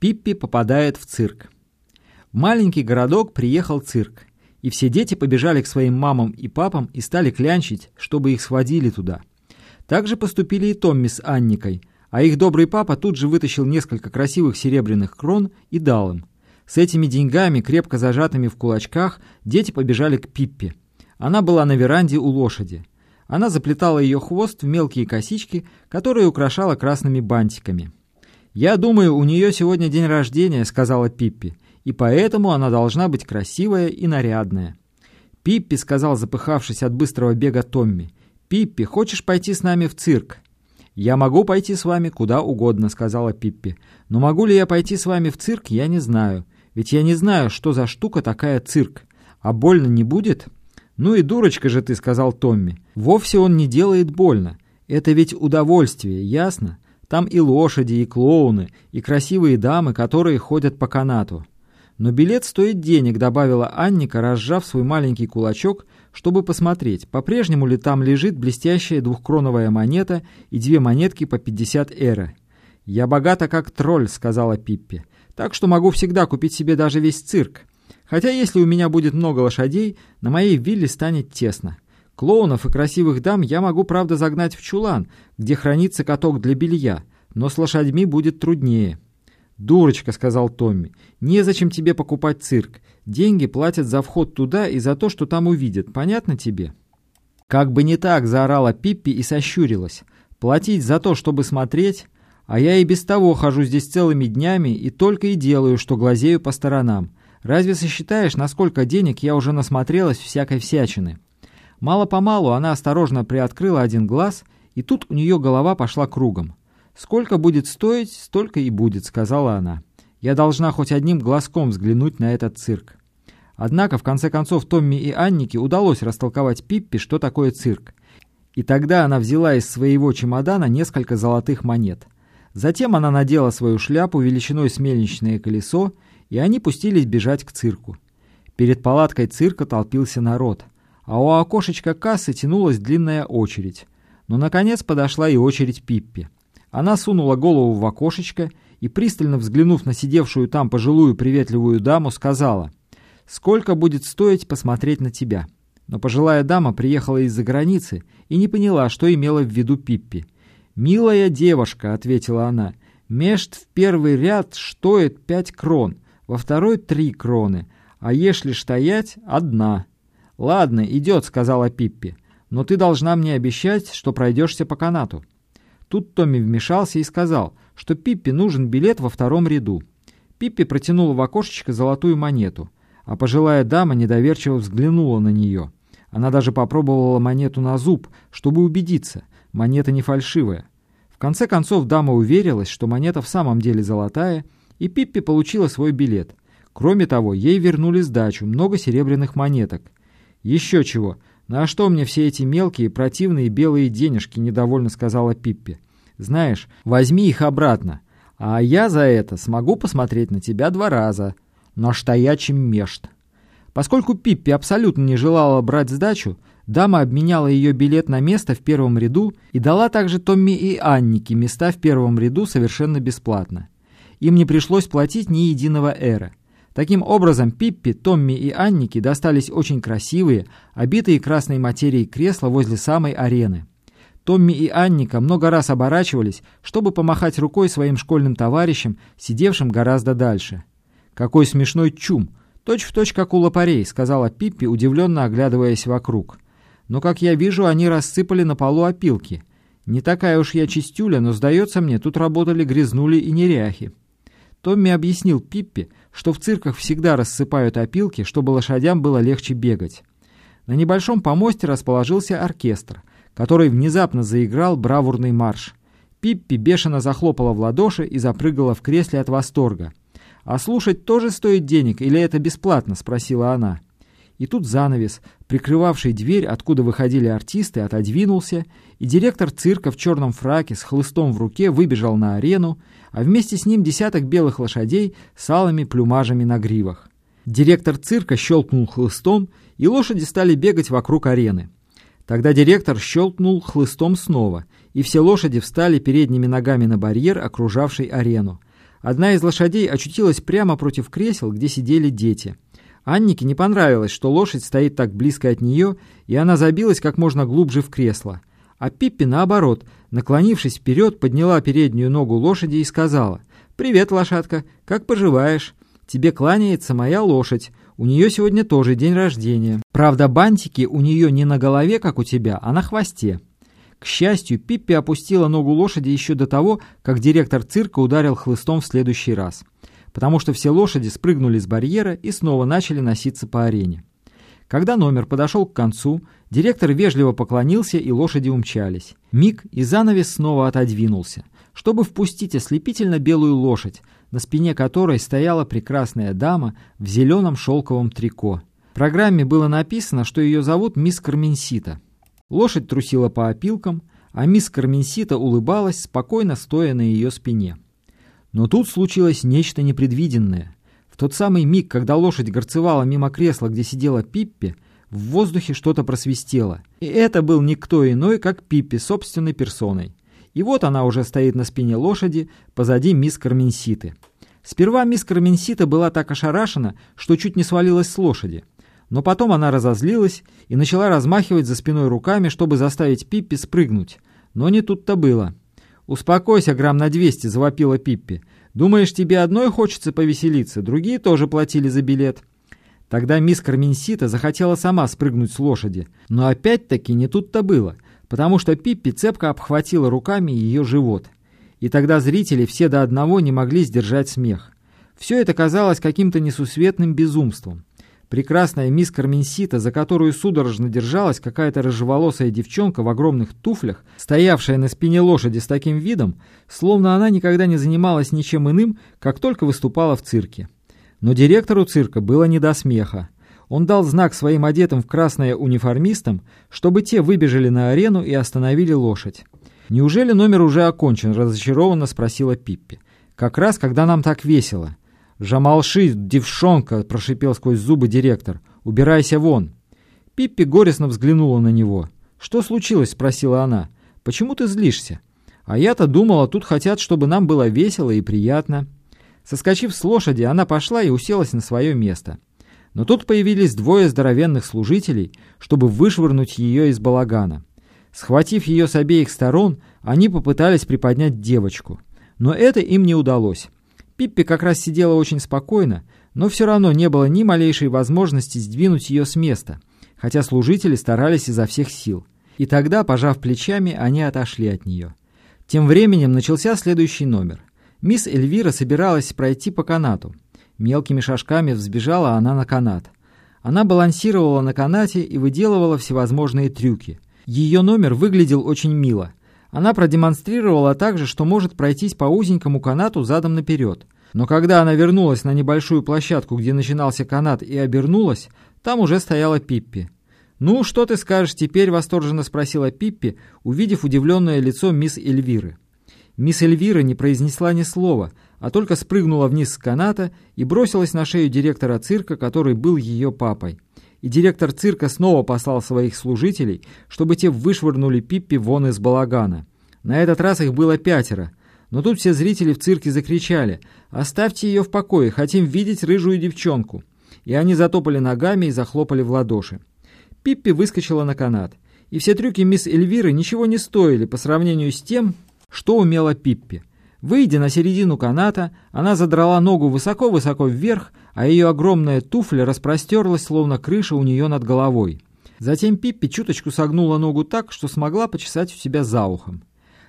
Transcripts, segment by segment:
Пиппи попадает в цирк. В маленький городок приехал цирк, и все дети побежали к своим мамам и папам и стали клянчить, чтобы их сводили туда. Так же поступили и Томми с Анникой, а их добрый папа тут же вытащил несколько красивых серебряных крон и дал им. С этими деньгами, крепко зажатыми в кулачках, дети побежали к Пиппе. Она была на веранде у лошади. Она заплетала ее хвост в мелкие косички, которые украшала красными бантиками. «Я думаю, у нее сегодня день рождения», — сказала Пиппи, «и поэтому она должна быть красивая и нарядная». «Пиппи», — сказал запыхавшись от быстрого бега Томми, «Пиппи, хочешь пойти с нами в цирк?» «Я могу пойти с вами куда угодно», — сказала Пиппи. «Но могу ли я пойти с вами в цирк, я не знаю. Ведь я не знаю, что за штука такая цирк. А больно не будет?» «Ну и дурочка же ты», — сказал Томми. «Вовсе он не делает больно. Это ведь удовольствие, ясно? Там и лошади, и клоуны, и красивые дамы, которые ходят по канату. Но билет стоит денег, добавила Анника, разжав свой маленький кулачок, чтобы посмотреть, по-прежнему ли там лежит блестящая двухкроновая монета и две монетки по 50 эра. «Я богата как тролль», — сказала Пиппи, «так что могу всегда купить себе даже весь цирк. Хотя если у меня будет много лошадей, на моей вилле станет тесно». Клоунов и красивых дам я могу, правда, загнать в чулан, где хранится каток для белья, но с лошадьми будет труднее». «Дурочка», — сказал Томми, — «незачем тебе покупать цирк. Деньги платят за вход туда и за то, что там увидят. Понятно тебе?» «Как бы не так», — заорала Пиппи и сощурилась. «Платить за то, чтобы смотреть? А я и без того хожу здесь целыми днями и только и делаю, что глазею по сторонам. Разве сосчитаешь, насколько денег я уже насмотрелась всякой всячины?» Мало-помалу она осторожно приоткрыла один глаз, и тут у нее голова пошла кругом. «Сколько будет стоить, столько и будет», — сказала она. «Я должна хоть одним глазком взглянуть на этот цирк». Однако, в конце концов, Томми и Аннике удалось растолковать Пиппи, что такое цирк. И тогда она взяла из своего чемодана несколько золотых монет. Затем она надела свою шляпу величиной с мельничное колесо, и они пустились бежать к цирку. Перед палаткой цирка толпился народ — а у окошечка кассы тянулась длинная очередь. Но, наконец, подошла и очередь Пиппи. Она сунула голову в окошечко и, пристально взглянув на сидевшую там пожилую приветливую даму, сказала, «Сколько будет стоить посмотреть на тебя?» Но пожилая дама приехала из-за границы и не поняла, что имела в виду Пиппи. «Милая девушка», — ответила она, — «мешт в первый ряд стоит пять крон, во второй — три кроны, а если стоять — одна». «Ладно, идет», — сказала Пиппи. «Но ты должна мне обещать, что пройдешься по канату». Тут Томми вмешался и сказал, что Пиппи нужен билет во втором ряду. Пиппи протянула в окошечко золотую монету, а пожилая дама недоверчиво взглянула на нее. Она даже попробовала монету на зуб, чтобы убедиться, монета не фальшивая. В конце концов дама уверилась, что монета в самом деле золотая, и Пиппи получила свой билет. Кроме того, ей вернули сдачу, много серебряных монеток — «Еще чего. На что мне все эти мелкие противные белые денежки?» — недовольно сказала Пиппи. «Знаешь, возьми их обратно, а я за это смогу посмотреть на тебя два раза. На штаячим мешт». Поскольку Пиппи абсолютно не желала брать сдачу, дама обменяла ее билет на место в первом ряду и дала также Томми и Аннике места в первом ряду совершенно бесплатно. Им не пришлось платить ни единого эра. Таким образом, Пиппи, Томми и Аннике достались очень красивые, обитые красной материей кресла возле самой арены. Томми и Анника много раз оборачивались, чтобы помахать рукой своим школьным товарищам, сидевшим гораздо дальше. «Какой смешной чум! Точь в точь, как у лопарей», — сказала Пиппи, удивленно оглядываясь вокруг. «Но, как я вижу, они рассыпали на полу опилки. Не такая уж я чистюля, но, сдается мне, тут работали грязнули и неряхи». Томми объяснил Пиппи, что в цирках всегда рассыпают опилки, чтобы лошадям было легче бегать. На небольшом помосте расположился оркестр, который внезапно заиграл бравурный марш. Пиппи бешено захлопала в ладоши и запрыгала в кресле от восторга. «А слушать тоже стоит денег или это бесплатно?» — спросила она. И тут занавес, прикрывавший дверь, откуда выходили артисты, отодвинулся, и директор цирка в черном фраке с хлыстом в руке выбежал на арену, а вместе с ним десяток белых лошадей с алыми плюмажами на гривах. Директор цирка щелкнул хлыстом, и лошади стали бегать вокруг арены. Тогда директор щелкнул хлыстом снова, и все лошади встали передними ногами на барьер, окружавший арену. одна из лошадей очутилась прямо против кресел, где сидели дети. Аннике не понравилось, что лошадь стоит так близко от нее, и она забилась как можно глубже в кресло. А Пиппи, наоборот, наклонившись вперед, подняла переднюю ногу лошади и сказала, «Привет, лошадка, как поживаешь? Тебе кланяется моя лошадь, у нее сегодня тоже день рождения. Правда, бантики у нее не на голове, как у тебя, а на хвосте». К счастью, Пиппи опустила ногу лошади еще до того, как директор цирка ударил хлыстом в следующий раз, потому что все лошади спрыгнули с барьера и снова начали носиться по арене. Когда номер подошел к концу, директор вежливо поклонился, и лошади умчались. Миг и занавес снова отодвинулся, чтобы впустить ослепительно белую лошадь, на спине которой стояла прекрасная дама в зеленом шелковом трико. В программе было написано, что ее зовут мисс Карменсита. Лошадь трусила по опилкам, а мисс Карменсита улыбалась, спокойно стоя на ее спине. Но тут случилось нечто непредвиденное. Тот самый миг, когда лошадь горцевала мимо кресла, где сидела Пиппи, в воздухе что-то просвистело. И это был никто иной, как Пиппи собственной персоной. И вот она уже стоит на спине лошади позади мисс Карменситы. Сперва мисс Карменсита была так ошарашена, что чуть не свалилась с лошади. Но потом она разозлилась и начала размахивать за спиной руками, чтобы заставить Пиппи спрыгнуть. Но не тут-то было. «Успокойся, грамм на двести», — завопила Пиппи. «Думаешь, тебе одной хочется повеселиться? Другие тоже платили за билет». Тогда мисс Карменсита захотела сама спрыгнуть с лошади. Но опять-таки не тут-то было, потому что Пиппи цепко обхватила руками ее живот. И тогда зрители все до одного не могли сдержать смех. Все это казалось каким-то несусветным безумством. Прекрасная мисс Карменсита, за которую судорожно держалась какая-то рыжеволосая девчонка в огромных туфлях, стоявшая на спине лошади с таким видом, словно она никогда не занималась ничем иным, как только выступала в цирке. Но директору цирка было не до смеха. Он дал знак своим одетым в красное униформистам, чтобы те выбежали на арену и остановили лошадь. «Неужели номер уже окончен?» – разочарованно спросила Пиппи. «Как раз, когда нам так весело». «Жамалши, девшонка!» – прошипел сквозь зубы директор. «Убирайся вон!» Пиппи горестно взглянула на него. «Что случилось?» – спросила она. «Почему ты злишься?» «А я-то думала, тут хотят, чтобы нам было весело и приятно». Соскочив с лошади, она пошла и уселась на свое место. Но тут появились двое здоровенных служителей, чтобы вышвырнуть ее из балагана. Схватив ее с обеих сторон, они попытались приподнять девочку. Но это им не удалось. Пиппи как раз сидела очень спокойно, но все равно не было ни малейшей возможности сдвинуть ее с места, хотя служители старались изо всех сил. И тогда, пожав плечами, они отошли от нее. Тем временем начался следующий номер. Мисс Эльвира собиралась пройти по канату. Мелкими шажками взбежала она на канат. Она балансировала на канате и выделывала всевозможные трюки. Ее номер выглядел очень мило. Она продемонстрировала также, что может пройтись по узенькому канату задом наперед. Но когда она вернулась на небольшую площадку, где начинался канат, и обернулась, там уже стояла Пиппи. «Ну, что ты скажешь теперь?» – восторженно спросила Пиппи, увидев удивленное лицо мисс Эльвиры. Мисс Эльвира не произнесла ни слова, а только спрыгнула вниз с каната и бросилась на шею директора цирка, который был ее папой и директор цирка снова послал своих служителей, чтобы те вышвырнули Пиппи вон из балагана. На этот раз их было пятеро, но тут все зрители в цирке закричали «Оставьте ее в покое, хотим видеть рыжую девчонку!» И они затопали ногами и захлопали в ладоши. Пиппи выскочила на канат, и все трюки мисс Эльвиры ничего не стоили по сравнению с тем, что умела Пиппи. Выйдя на середину каната, она задрала ногу высоко-высоко вверх, а ее огромная туфля распростерлась, словно крыша у нее над головой. Затем Пиппи чуточку согнула ногу так, что смогла почесать у себя за ухом.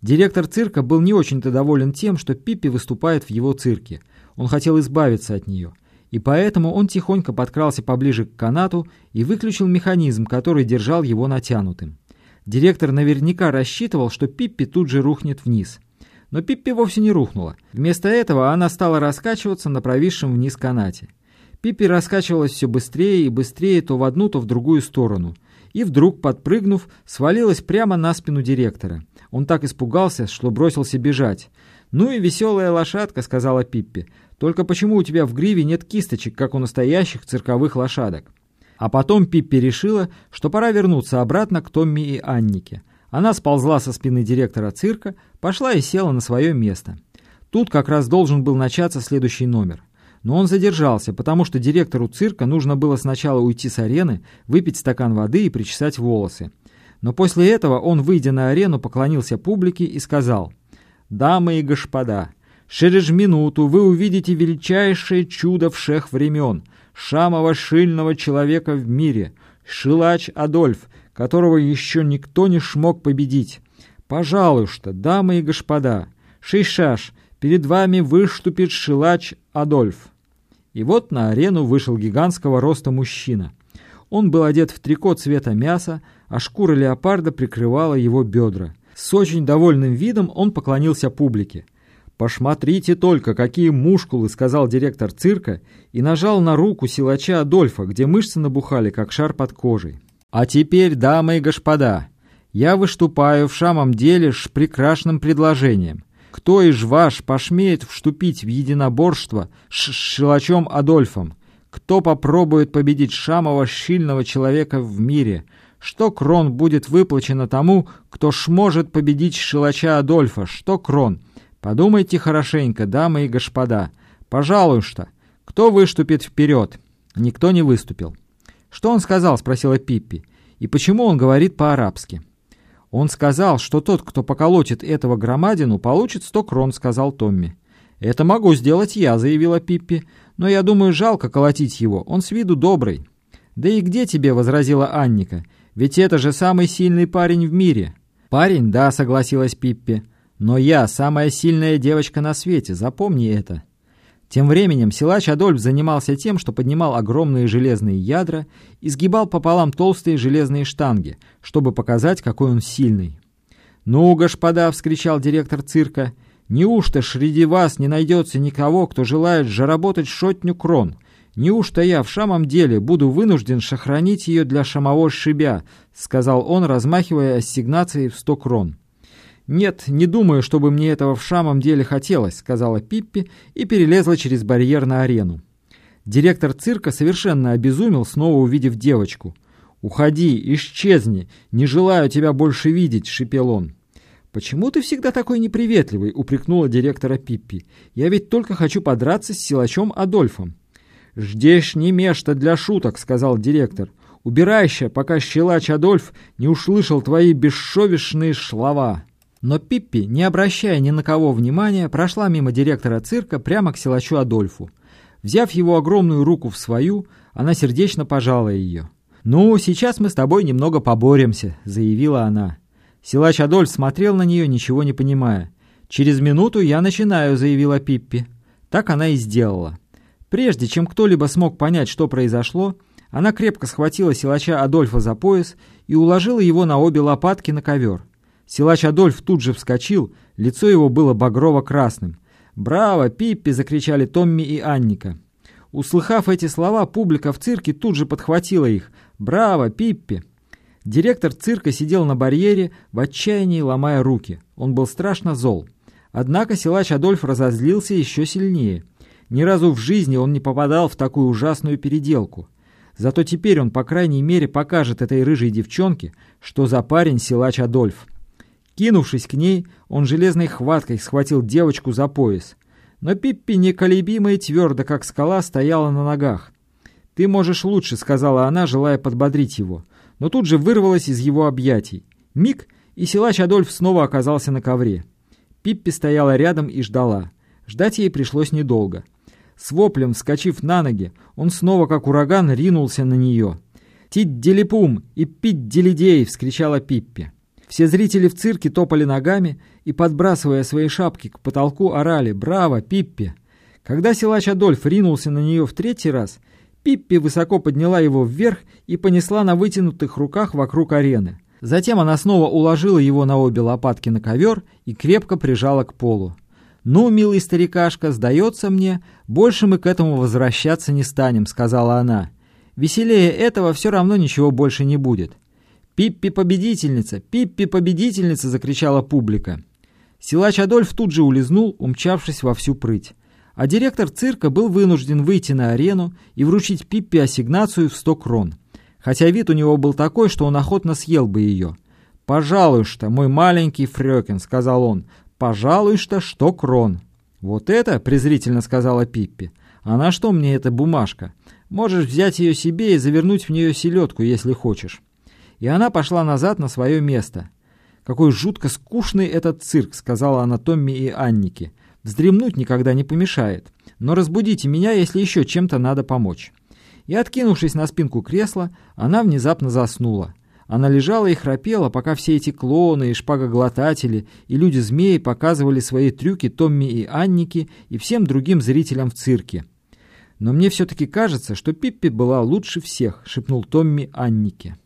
Директор цирка был не очень-то доволен тем, что Пиппи выступает в его цирке. Он хотел избавиться от нее. И поэтому он тихонько подкрался поближе к канату и выключил механизм, который держал его натянутым. Директор наверняка рассчитывал, что Пиппи тут же рухнет вниз. Но Пиппи вовсе не рухнула. Вместо этого она стала раскачиваться на провисшем вниз канате. Пиппи раскачивалась все быстрее и быстрее то в одну, то в другую сторону. И вдруг, подпрыгнув, свалилась прямо на спину директора. Он так испугался, что бросился бежать. «Ну и веселая лошадка», — сказала Пиппи. «Только почему у тебя в гриве нет кисточек, как у настоящих цирковых лошадок?» А потом Пиппи решила, что пора вернуться обратно к Томми и Аннике. Она сползла со спины директора цирка, пошла и села на свое место. Тут как раз должен был начаться следующий номер. Но он задержался, потому что директору цирка нужно было сначала уйти с арены, выпить стакан воды и причесать волосы. Но после этого он, выйдя на арену, поклонился публике и сказал «Дамы и господа, через минуту вы увидите величайшее чудо всех времен, самого шильного человека в мире, Шилач Адольф, которого еще никто не смог победить. Пожалуй, что, дамы и господа, шишаш, перед вами выступит Шилач Адольф». И вот на арену вышел гигантского роста мужчина. Он был одет в трико цвета мяса, а шкура леопарда прикрывала его бедра. С очень довольным видом он поклонился публике. «Посмотрите только, какие мускулы!» — сказал директор цирка и нажал на руку силача Адольфа, где мышцы набухали, как шар под кожей. «А теперь, дамы и господа, я выступаю в самом деле с прекрасным предложением. Кто из ваш пошмеет вступить в единоборство с Шилачом Адольфом? Кто попробует победить самого сильного человека в мире? Что крон будет выплачено тому, кто сможет победить Шилача Адольфа? Что крон? Подумайте хорошенько, дамы и господа. Пожалуй, что. Кто выступит вперед? Никто не выступил. «Что он сказал?» — спросила Пиппи. «И почему он говорит по-арабски?» «Он сказал, что тот, кто поколотит этого громадину, получит сто крон», — сказал Томми. «Это могу сделать я», — заявила Пиппи. «Но я думаю, жалко колотить его, он с виду добрый». «Да и где тебе?» — возразила Анника. «Ведь это же самый сильный парень в мире». «Парень, да», — согласилась Пиппи. «Но я самая сильная девочка на свете, запомни это». Тем временем силач Адольф занимался тем, что поднимал огромные железные ядра и сгибал пополам толстые железные штанги, чтобы показать, какой он сильный. «Ну, господа!» — вскричал директор цирка. «Неужто среди вас не найдется никого, кто желает заработать шотню крон? Неужто я в самом деле буду вынужден сохранить ее для самого шибя?» — сказал он, размахивая ассигнацией в сто крон. «Нет, не думаю, чтобы мне этого в самом деле хотелось», — сказала Пиппи и перелезла через барьер на арену. Директор цирка совершенно обезумел, снова увидев девочку. «Уходи, исчезни, не желаю тебя больше видеть», — шипел он. «Почему ты всегда такой неприветливый?» — упрекнула директора Пиппи. «Я ведь только хочу подраться с силачом Адольфом». «Ждешь не место для шуток», — сказал директор. «Убирайся, пока щелач Адольф не услышал твои бесшовешные слова». Но Пиппи, не обращая ни на кого внимания, прошла мимо директора цирка прямо к силачу Адольфу. Взяв его огромную руку в свою, она сердечно пожала ее. «Ну, сейчас мы с тобой немного поборемся», — заявила она. Силач Адольф смотрел на нее, ничего не понимая. «Через минуту я начинаю», — заявила Пиппи. Так она и сделала. Прежде чем кто-либо смог понять, что произошло, она крепко схватила силача Адольфа за пояс и уложила его на обе лопатки на ковер. Силач Адольф тут же вскочил, лицо его было багрово-красным. «Браво, Пиппи!» — закричали Томми и Анника. Услыхав эти слова, публика в цирке тут же подхватила их. «Браво, Пиппи!» Директор цирка сидел на барьере, в отчаянии ломая руки. Он был страшно зол. Однако силач Адольф разозлился еще сильнее. Ни разу в жизни он не попадал в такую ужасную переделку. Зато теперь он, по крайней мере, покажет этой рыжей девчонке, что за парень силач Адольф. Кинувшись к ней, он железной хваткой схватил девочку за пояс. Но Пиппи, неколебимо и твердо, как скала, стояла на ногах. «Ты можешь лучше», — сказала она, желая подбодрить его, но тут же вырвалась из его объятий. Миг, и силач Адольф снова оказался на ковре. Пиппи стояла рядом и ждала. Ждать ей пришлось недолго. С воплем, вскочив на ноги, он снова, как ураган, ринулся на нее. «Тить-делипум и пить-делидей!» — вскричала Пиппи. Все зрители в цирке топали ногами и, подбрасывая свои шапки к потолку, орали «Браво, Пиппи!». Когда силач Адольф ринулся на нее в третий раз, Пиппи высоко подняла его вверх и понесла на вытянутых руках вокруг арены. Затем она снова уложила его на обе лопатки на ковер и крепко прижала к полу. «Ну, милый старикашка, сдается мне, больше мы к этому возвращаться не станем», — сказала она. «Веселее этого все равно ничего больше не будет. «Пиппи-победительница! Пиппи-победительница!» — закричала публика. Силач Адольф тут же улизнул, умчавшись во всю прыть. А директор цирка был вынужден выйти на арену и вручить Пиппи ассигнацию в сто крон. Хотя вид у него был такой, что он охотно съел бы ее. «Пожалуй что, мой маленький Фрёкин», — сказал он, — «пожалуй что, что крон». «Вот это?» — презрительно сказала Пиппи. «А на что мне эта бумажка? Можешь взять ее себе и завернуть в нее селедку, если хочешь». И она пошла назад на свое место. «Какой жутко скучный этот цирк», — сказала она Томми и Аннике. «Вздремнуть никогда не помешает, но разбудите меня, если еще чем-то надо помочь». И, откинувшись на спинку кресла, она внезапно заснула. Она лежала и храпела, пока все эти клоуны и шпагоглотатели и люди-змеи показывали свои трюки Томми и Аннике и всем другим зрителям в цирке. «Но мне все-таки кажется, что Пиппи была лучше всех», — шепнул Томми Аннике.